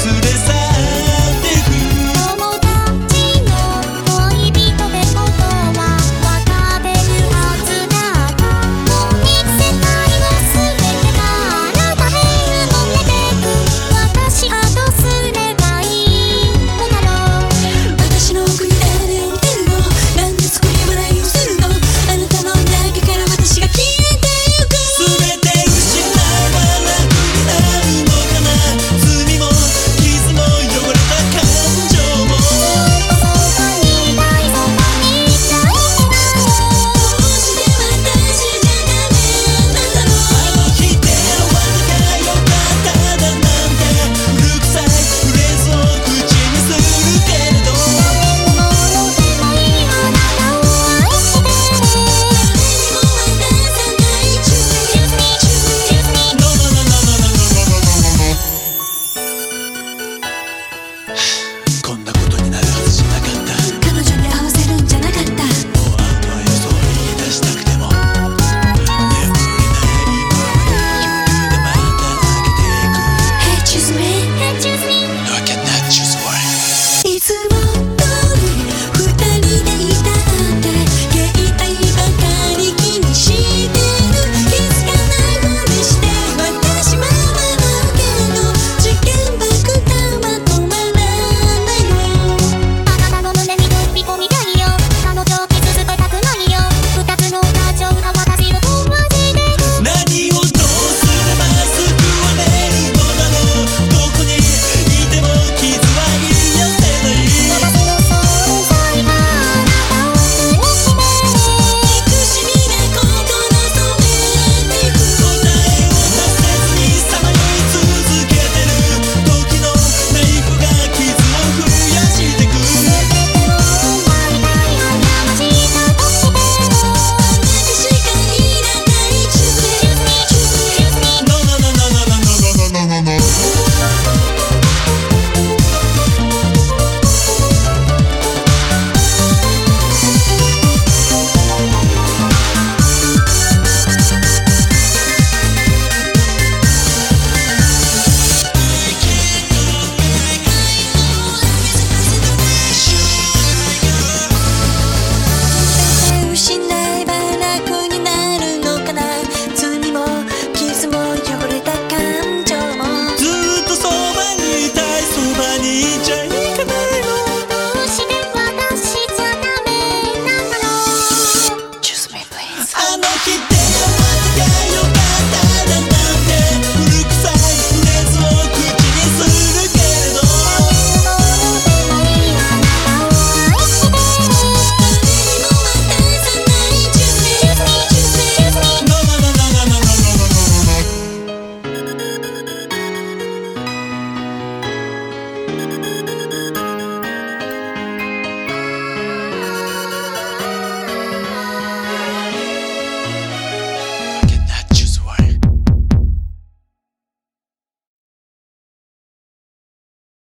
崩れ去 like it did.